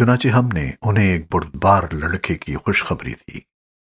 چنانچہ ہم نے انہیں ایک بردبار لڑکے کی خوشخبری دی۔